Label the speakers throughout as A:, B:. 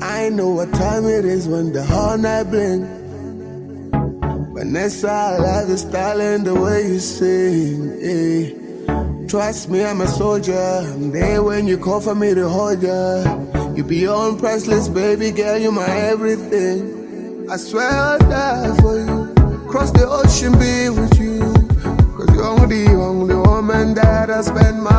A: I know what time it is when the whole night blink. Vanessa, I love the style and the way you sing. eh. Trust me, I'm a soldier. I'm there when you call for me to hold ya. You beyond priceless, baby girl. You're my everything. I swear I'll die for you. Cross the ocean, be with you. Cause you're the only woman that I spend my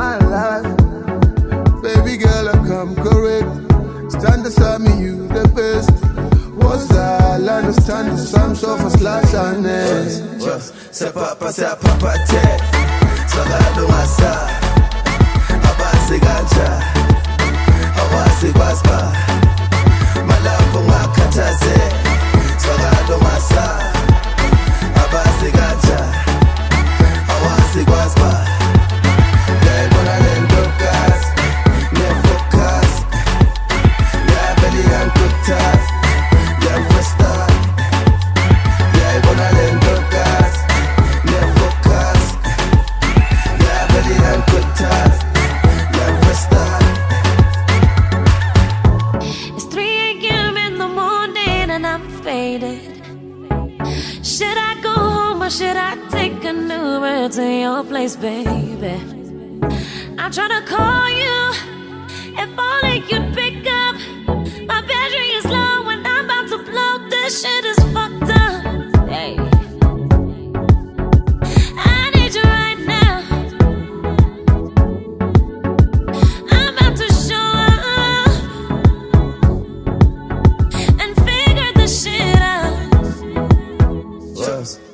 A: I'll understand the sums of a slash and S.
B: sepapa sepapate sakado ngasa abasi kantsha awasi kwasba malapho ngakhathaze sakado ngasa abasi kantsha awasi kwasba ngiyayibona
C: should I take an Uber to your place, baby? I'm trying to call you. If only you'd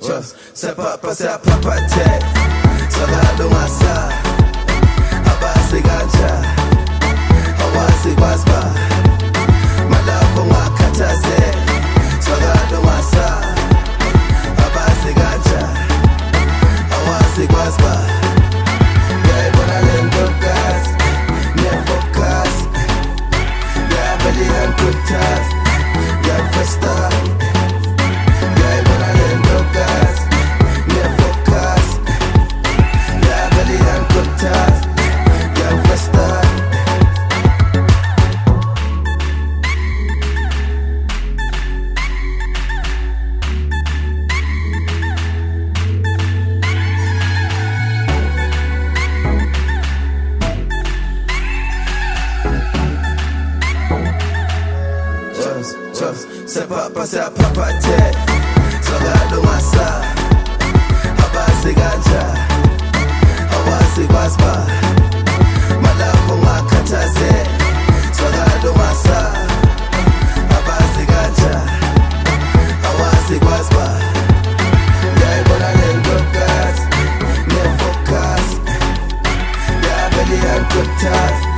B: Just, just, sepapa sepapate sakado ngasa abasi kantsha awasi Papa pasal papa jet Saudara masa Abah si ganja. Awak si basba Malah pengakata zet Saudara masa Abah si ganja. Awak si basba Dari bola dan Ne fokus Ya beli yang